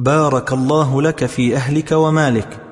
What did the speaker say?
بارك الله لك في أهلك ومالك.